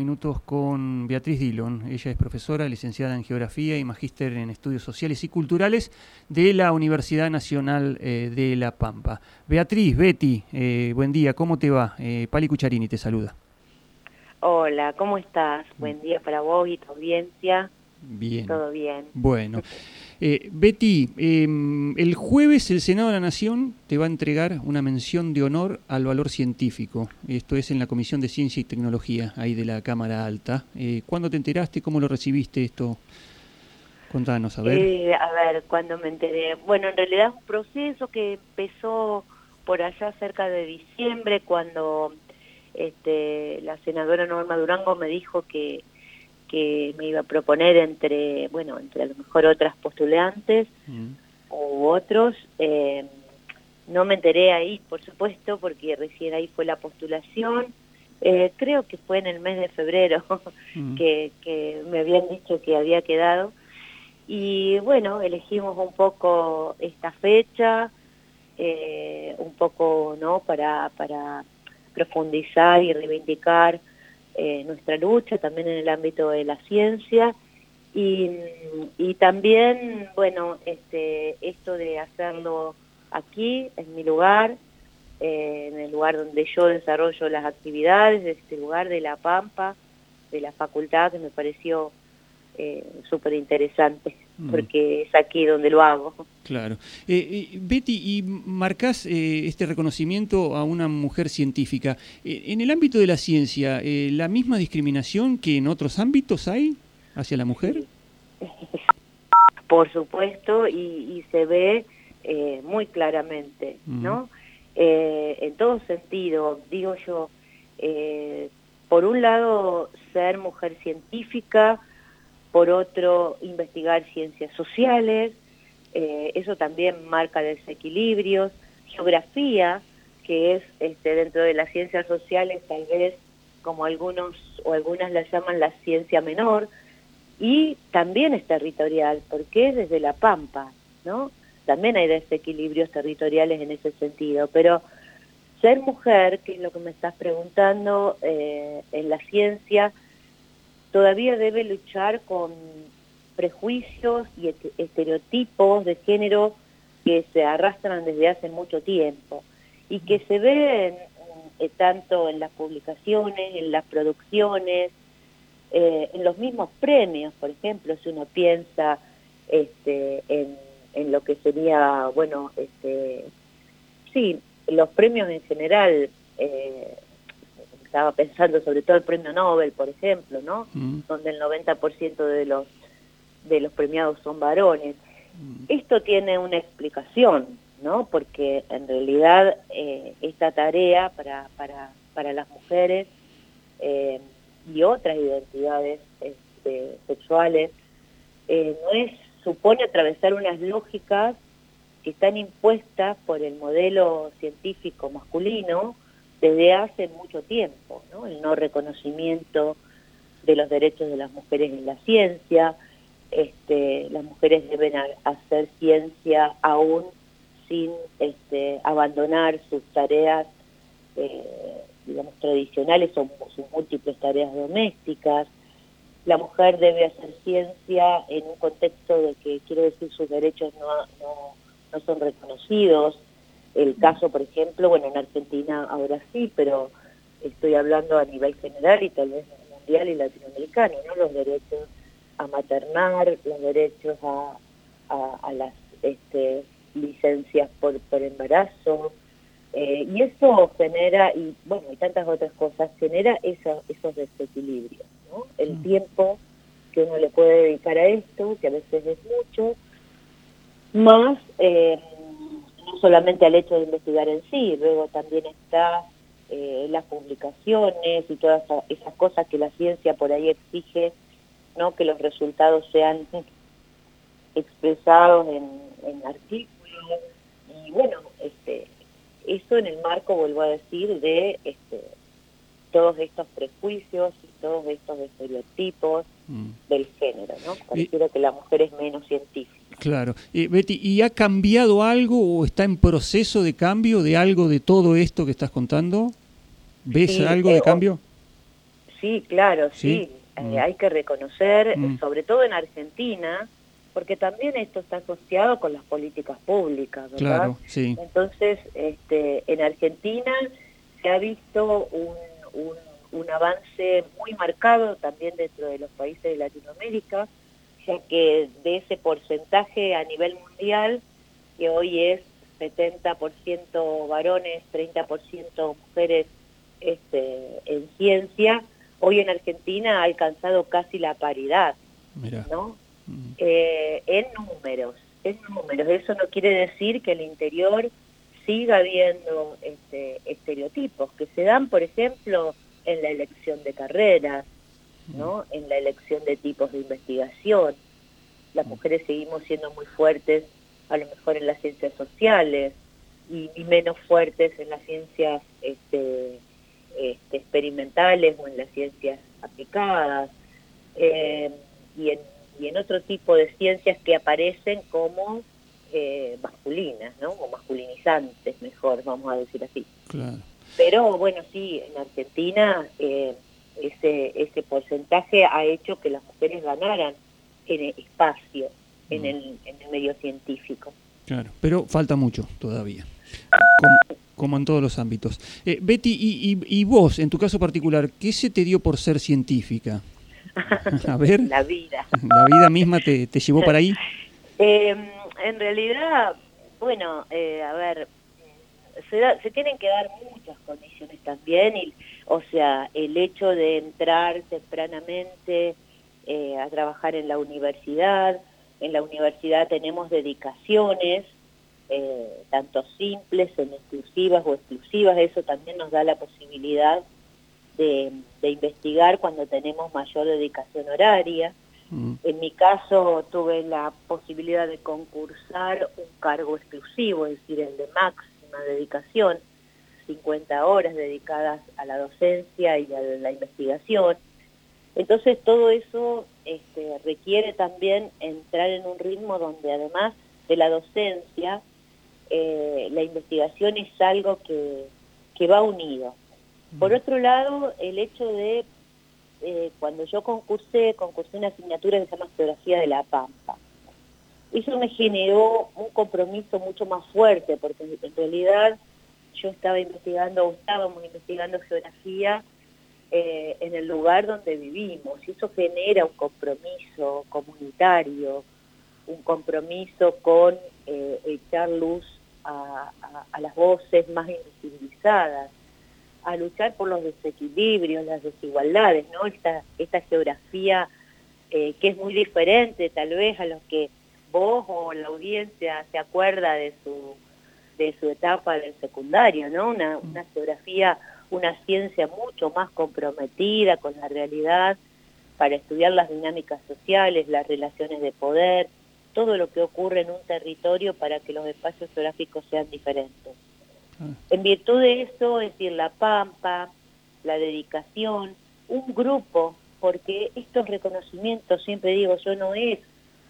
minutos con Beatriz Dillon. Ella es profesora, licenciada en Geografía y magíster en Estudios Sociales y Culturales de la Universidad Nacional eh, de La Pampa. Beatriz, Betty, eh, buen día, ¿cómo te va? Eh, Pali Cucharini te saluda. Hola, ¿cómo estás? Buen día para vos y tu audiencia. Bien. Todo bien. Bueno. Eh, Betty, em, el jueves el Senado de la Nación te va a entregar una mención de honor al valor científico. Esto es en la Comisión de Ciencia y Tecnología, ahí de la Cámara Alta. Eh, ¿Cuándo te enteraste? ¿Cómo lo recibiste esto? Contanos, a ver. Eh, a ver, ¿cuándo me enteré? Bueno, en realidad es un proceso que empezó por allá cerca de diciembre, cuando este, la senadora Norma Durango me dijo que que me iba a proponer entre, bueno, entre a lo mejor otras postulantes mm. u otros. Eh, no me enteré ahí, por supuesto, porque recién ahí fue la postulación. Eh, creo que fue en el mes de febrero mm. que, que me habían dicho que había quedado. Y bueno, elegimos un poco esta fecha, eh, un poco, ¿no?, para, para profundizar y reivindicar eh, nuestra lucha también en el ámbito de la ciencia y, y también, bueno, este, esto de hacerlo aquí, en mi lugar, eh, en el lugar donde yo desarrollo las actividades, de este lugar de La Pampa, de la facultad, que me pareció eh, súper interesante. Porque es aquí donde lo hago. Claro. Eh, eh, Betty, y marcás eh, este reconocimiento a una mujer científica. en el ámbito de la ciencia, ¿la misma discriminación que en otros ámbitos hay hacia la mujer? Por supuesto, y, se ve muy claramente, mm. ¿no? en todo sentido, digo yo, por un lado, ser mujer científica, por otro investigar ciencias sociales, eh, eso también marca desequilibrios, geografía, que es este, dentro de las ciencias sociales tal vez como algunos o algunas la llaman la ciencia menor, y también es territorial, porque es desde la Pampa, ¿no? También hay desequilibrios territoriales en ese sentido, pero ser mujer, que es lo que me estás preguntando, eh, en la ciencia, todavía debe luchar con prejuicios y estereotipos de género que se arrastran desde hace mucho tiempo y que se ven eh, tanto en las publicaciones, en las producciones, eh, en los mismos premios, por ejemplo, si uno piensa este, en, en lo que sería, bueno, este, sí, los premios en general, eh, estaba pensando sobre todo el premio Nobel, por ejemplo, ¿no? Mm. Donde el 90% de los de los premiados son varones. Mm. Esto tiene una explicación, ¿no? Porque en realidad eh, esta tarea para, para, para las mujeres eh, y otras identidades este, sexuales eh, no es supone atravesar unas lógicas que están impuestas por el modelo científico masculino desde hace mucho tiempo, ¿no? El no reconocimiento de los derechos de las mujeres en la ciencia, este, las mujeres deben hacer ciencia aún sin este, abandonar sus tareas, eh, digamos, tradicionales o sus múltiples tareas domésticas. La mujer debe hacer ciencia en un contexto de que, quiero decir, sus derechos no, no, no son reconocidos, el caso, por ejemplo, bueno, en Argentina ahora sí, pero estoy hablando a nivel general y tal vez mundial y latinoamericano, ¿no? Los derechos a maternar, los derechos a, a, las este, licencias por, por embarazo, eh, y eso genera, y bueno, y tantas otras cosas, genera esos desequilibrios, ¿no? El mm. tiempo que uno le puede dedicar a esto, que a veces es mucho, más eh, solamente al hecho de investigar en sí, luego también está eh, las publicaciones y todas esas cosas que la ciencia por ahí exige, ¿no? que los resultados sean expresados en, artículos y bueno, este, eso en el marco, vuelvo a decir, de este, todos estos prejuicios y todos estos estereotipos mm. del género, ¿no? Pareciera que la mujer es menos científica. Claro. Eh, Betty, ¿y ha cambiado algo o está en proceso de cambio de algo de todo esto que estás contando? ¿Ves algo de eh, cambio? Sí, claro, sí. Eh, mm. hay que reconocer, mm. sobre todo en Argentina, porque también esto está asociado con las políticas públicas, ¿verdad? Claro, sí. Entonces, este, en Argentina se ha visto un, un, avance muy marcado también dentro de los países de Latinoamérica, ya que de ese porcentaje a nivel mundial, que hoy es 70% varones, 30% mujeres este, en ciencia, hoy en Argentina ha alcanzado casi la paridad, ¿no? Mm. Eh, en números, en números. Eso no quiere decir que el interior siga habiendo este, estereotipos que se dan, por ejemplo, en la elección de carreras, ¿no? Mm. En la elección de tipos de investigación. Las mm. mujeres seguimos siendo muy fuertes, a lo mejor en las ciencias sociales, y, menos fuertes en las ciencias este, este, experimentales o en las ciencias aplicadas. Eh, y, en, y en otro tipo de ciencias que aparecen como eh, masculinas, ¿no? O masculinizantes, mejor, vamos a decir así. Pero bueno, sí, en Argentina eh, ese, ese porcentaje ha hecho que las mujeres ganaran en espacio, en, mm. el, en el medio científico. Claro, pero falta mucho todavía, como, en todos los ámbitos. Eh, Betty, y, y, vos, en tu caso particular, ¿qué se te dio por ser científica? A ver. La vida. ¿La vida misma te, te llevó para ahí? Eh, en realidad, bueno, eh, a ver, se, tienen que dar muchas condiciones también, y, o sea, el hecho de entrar tempranamente eh, a trabajar en la universidad, en la universidad tenemos dedicaciones, eh, tanto simples, en exclusivas o exclusivas, eso también nos da la posibilidad de investigar cuando tenemos mayor dedicación horaria. Mm. En mi caso tuve la posibilidad de concursar un cargo exclusivo, es decir, el de máxima dedicación, 50 horas dedicadas a la docencia y a la investigación. Entonces todo eso este, requiere también entrar en un ritmo donde además de la docencia, eh, la investigación es algo que, que va unido. Por mm. otro lado, el hecho de eh, cuando yo concursé, concursé una asignatura que se llama Geografía de la Pampa. Eso me generó un compromiso mucho más fuerte, porque en realidad yo estaba investigando, o estábamos investigando geografía eh, en el lugar donde vivimos, y eso genera un compromiso comunitario, un compromiso con eh, echar luz a, a las voces más invisibilizadas a luchar por los desequilibrios, las desigualdades, ¿no? Esta, esta geografía eh, que es muy diferente tal vez a los que vos o la audiencia se acuerda de su, de su etapa del secundario, ¿no? Una, una geografía, una ciencia mucho más comprometida con la realidad para estudiar las dinámicas sociales, las relaciones de poder, todo lo que ocurre en un territorio para que los espacios geográficos sean diferentes. En virtud de eso, es decir, la pampa, la dedicación, un grupo, porque estos reconocimientos, siempre digo, yo no es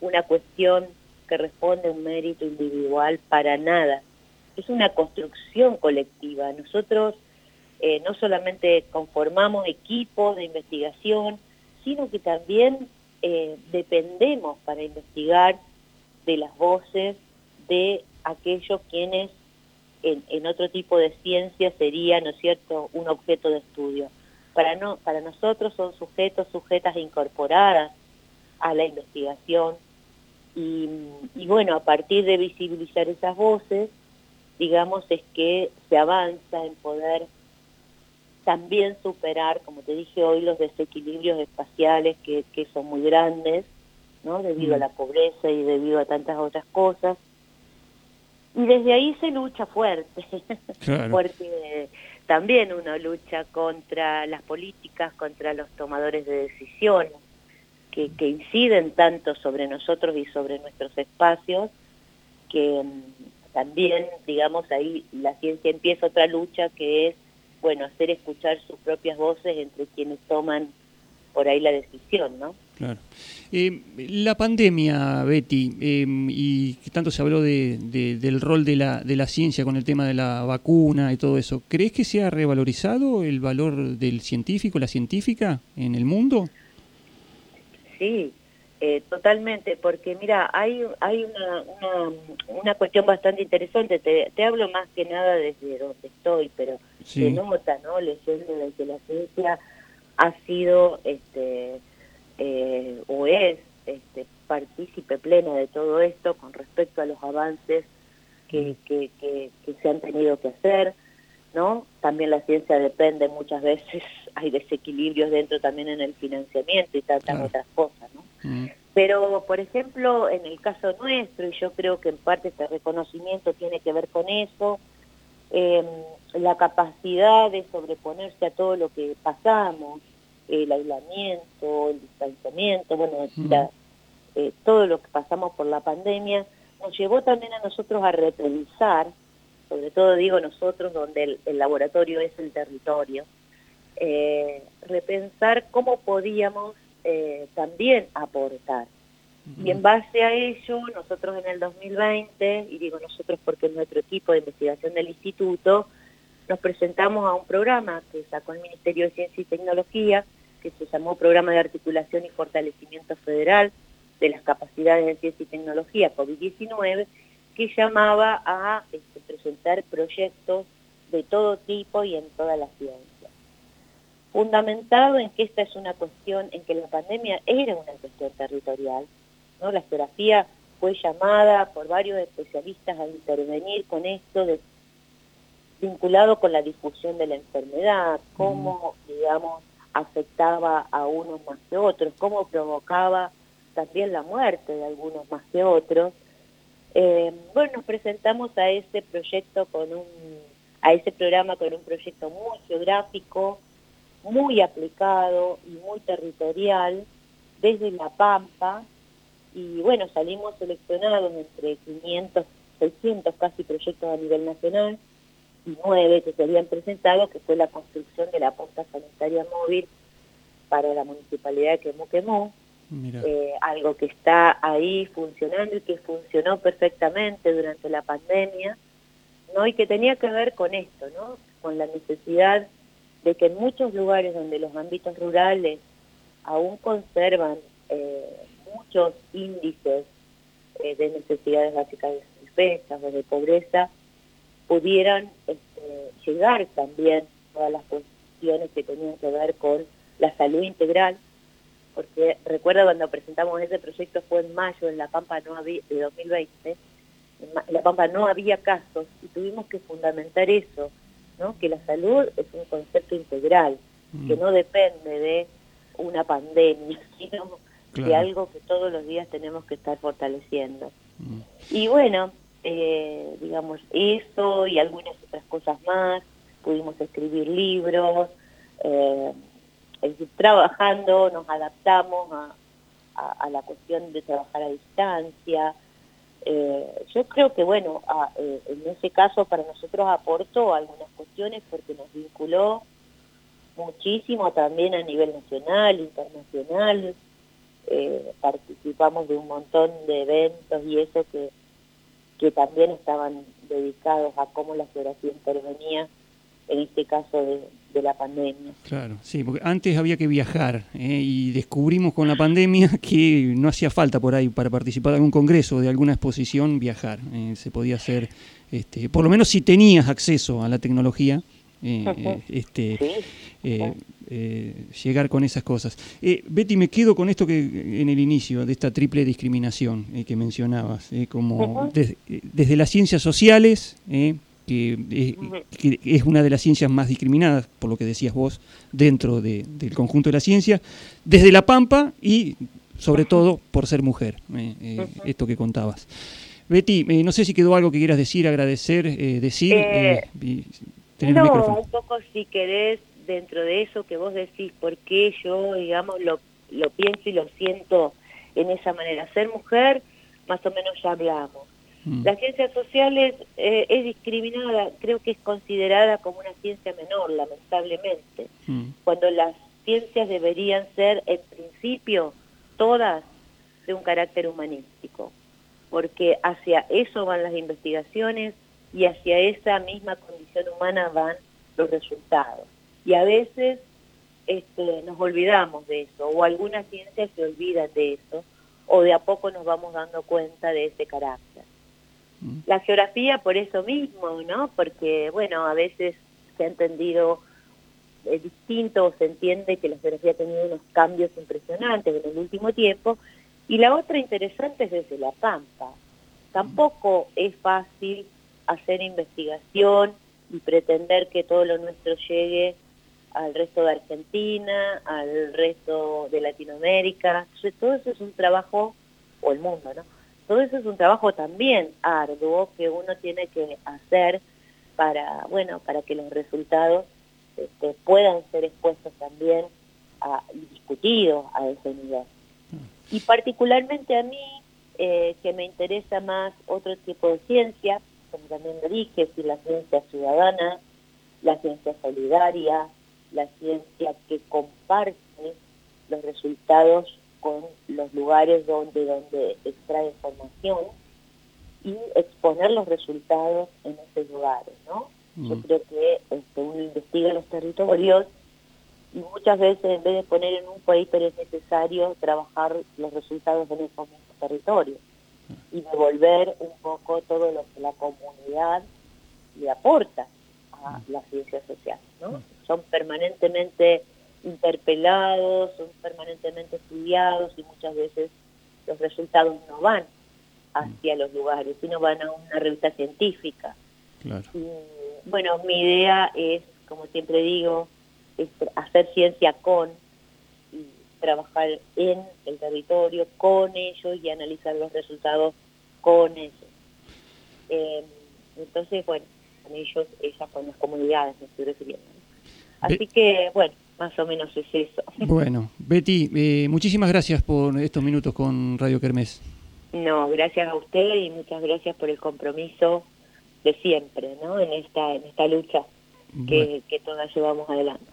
una cuestión que responde a un mérito individual para nada, es una construcción colectiva. Nosotros eh, no solamente conformamos equipos de investigación, sino que también eh, dependemos para investigar de las voces de aquellos quienes en, otro tipo de ciencia sería, ¿no es cierto?, un objeto de estudio. Para, no, para nosotros son sujetos, sujetas incorporadas a la investigación y, bueno, a partir de visibilizar esas voces, digamos, es que se avanza en poder también superar, como te dije hoy, los desequilibrios espaciales que, que son muy grandes, ¿no? Debido a mm. la pobreza y debido a tantas otras cosas. Y desde ahí se lucha fuerte, porque también uno lucha contra las políticas, contra los tomadores de decisiones, que, que inciden tanto sobre nosotros y sobre nuestros espacios, que mm, también, digamos, ahí la ciencia empieza otra lucha que es, bueno, hacer escuchar sus propias voces entre quienes toman por ahí la decisión, ¿no? Claro. Eh, la pandemia, Betty, eh, y tanto se habló de, del rol de la, de la ciencia con el tema de la vacuna y todo eso, ¿crees que se ha revalorizado el valor del científico, la científica en el mundo? Sí, eh, totalmente, porque mira, hay, hay una, una, cuestión bastante interesante, te, te, hablo más que nada desde donde estoy, pero se nota, ¿no? Leyendo de que la ciencia ha sido, este, eh, o es, este, partícipe plena de todo esto con respecto a los avances que, que, que, que se han tenido que hacer, ¿no? También la ciencia depende muchas veces, hay desequilibrios dentro también en el financiamiento y tantas otras cosas, ¿no? Mm. Pero, por ejemplo, en el caso nuestro, y yo creo que en parte este reconocimiento tiene que ver con eso, em, la capacidad de sobreponerse a todo lo que pasamos, el aislamiento, el distanciamiento, bueno, mm. eh, todo lo que pasamos por la pandemia, nos llevó también a nosotros a repensar sobre todo digo nosotros, donde el, laboratorio es el territorio, eh, repensar cómo podíamos eh, también aportar. Y en base a ello, nosotros en el 2020, y digo nosotros porque es nuestro equipo de investigación del instituto, nos presentamos a un programa que sacó el Ministerio de Ciencia y Tecnología, que se llamó Programa de Articulación y Fortalecimiento Federal de las Capacidades de Ciencia y Tecnología COVID-19, que llamaba a este, presentar proyectos de todo tipo y en todas las ciencias. Fundamentado en que esta es una cuestión, en que la pandemia era una cuestión territorial, ¿no? La geografía fue llamada por varios especialistas a intervenir con esto de, vinculado con la difusión de la enfermedad, cómo, digamos, afectaba a unos más que otros, cómo provocaba también la muerte de algunos más que otros, eh, bueno, nos presentamos a ese proyecto con un, a ese programa con un proyecto muy geográfico, muy aplicado y muy territorial desde La Pampa. Y bueno, salimos seleccionados entre 500, 600 casi proyectos a nivel nacional nueve que se habían presentado, que fue la construcción de la posta sanitaria móvil para la municipalidad de Quemú eh, algo que está ahí funcionando y que funcionó perfectamente durante la pandemia, ¿no? Y que tenía que ver con esto, ¿no? Con la necesidad de que en muchos lugares donde los ámbitos rurales aún conservan eh, muchos índices eh, de necesidades básicas de defensa o de pobreza, pudieran este, llegar también todas las cuestiones que tenían que ver con la salud integral, porque recuerdo cuando presentamos ese proyecto fue en mayo, en La Pampa no había, de 2020, en La Pampa no había casos y tuvimos que fundamentar eso, ¿no? que la salud es un concepto integral, que mm. no depende de una pandemia, sino de algo que todos los días tenemos que estar fortaleciendo. Mm. Y bueno, eh, digamos, eso y algunas otras cosas más, pudimos escribir libros, eh, trabajando, nos adaptamos a, la cuestión de trabajar a distancia. Eh, yo creo que, bueno, eh, en ese caso para nosotros aportó algunas cuestiones porque nos vinculó muchísimo también a nivel nacional, internacional. Eh, participamos de un montón de eventos y eso que, que también estaban dedicados a cómo la geografía intervenía, en este caso de, de la pandemia. Claro, sí, porque antes había que viajar ¿eh? y descubrimos con la pandemia que no hacía falta por ahí para participar de algún congreso, de alguna exposición, viajar. ¿eh? se podía hacer, este, por lo menos si tenías acceso a la tecnología, eh, este, llegar con esas cosas. Betty, me quedo con esto que en el inicio, de esta triple discriminación que mencionabas, como desde las ciencias sociales, eh, que, es una de las ciencias más discriminadas, por lo que decías vos, dentro del conjunto de la ciencia, desde La Pampa y sobre todo por ser mujer, eh, eh, esto que contabas. Betty, no sé si quedó algo que quieras decir, agradecer, decir. no, un poco si querés dentro de eso que vos decís, porque yo, digamos, lo, lo pienso y lo siento en esa manera. Ser mujer, más o menos ya hablamos Mm. Las ciencias sociales eh, es discriminada, creo que es considerada como una ciencia menor, lamentablemente, mm. cuando las ciencias deberían ser, en principio, todas de un carácter humanístico, porque hacia eso van las investigaciones y hacia esa misma condición humana van los resultados. Y a veces este, nos olvidamos de eso, o algunas ciencias se olvidan de eso, o de a poco nos vamos dando cuenta de ese carácter. La geografía por eso mismo, ¿no? Porque, bueno, a veces se ha entendido distinto o se entiende que la geografía ha tenido unos cambios impresionantes en el último tiempo. Y la otra interesante es desde la Pampa. Tampoco es fácil hacer investigación y pretender que todo lo nuestro llegue al resto de Argentina, al resto de Latinoamérica. Todo eso es un trabajo, o el mundo, ¿no? Todo eso es un trabajo también arduo que uno tiene que hacer para, bueno, para que los resultados este, puedan ser expuestos también y discutidos a ese nivel. Y particularmente a mí, eh, que me interesa más otro tipo de ciencia, como también lo dije, si la ciencia ciudadana, la ciencia solidaria, la ciencia que comparte los resultados con los lugares donde, donde extrae información y exponer los resultados en esos lugares, ¿no? Yo mm. creo que este, uno investiga los territorios y muchas veces en vez de poner en un país, pero es necesario trabajar los resultados en esos mismos territorios y devolver un poco todo lo que la comunidad le aporta a mm. la ciencia social, ¿no? Mm son permanentemente interpelados, son permanentemente estudiados y muchas veces los resultados no van hacia los lugares, sino van a una revista científica. bueno, mi idea es, como siempre digo, es hacer ciencia con y trabajar en el territorio con ellos y analizar los resultados con ellos. Eh, entonces, bueno, con ellos, ellas con las comunidades me estoy refiriendo. Así que, bueno, más o menos es eso. Bueno, Betty, eh, muchísimas gracias por estos minutos con Radio Kermés. No, gracias a usted y muchas gracias por el compromiso de siempre, ¿no? En esta, en esta lucha que, que todas llevamos adelante.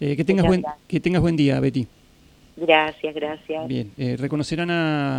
Eh, que, tengas buen, que tengas buen día, Betty. Gracias, gracias. Bien, eh, reconocerán a